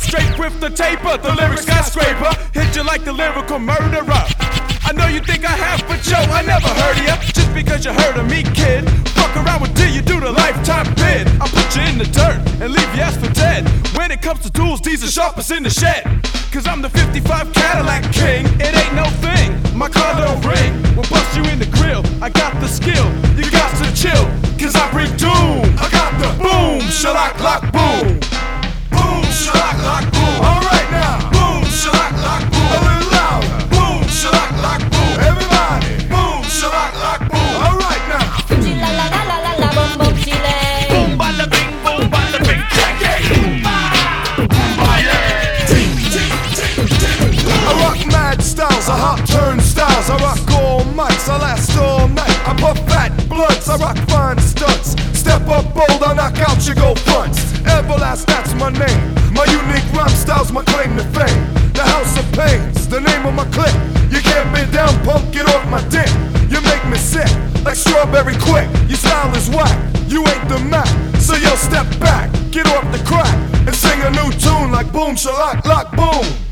the taper, the lyric skyscraper. Hit you like the lyrical murderer. I know you think I have, but yo, I never heard of ya. Just because you heard of me, kid. Fuck around with D, you do the lifetime bid. I put you in the dirt and leave you ass for dead. When it comes to tools, these are sharpest in the shed. Cause I'm the 55 Cadillac king. It ain't no thing. My car don't styles, I hot turnstiles, I rock all mics, I last all night. I puff fat blunts, I rock fine stunts. Step up bold, I knock out your gold fronts. Everlast, that's my name. My unique rhyme style's my claim to fame. The House of Pain's, the name of my clique. You can't be down, punk, get off my dick. You make me sick, like strawberry Quik. Your style is whack, you ain't the Mac. So yo, step back, get off the crack, and sing a new tune like boom, shalak, lock, boom.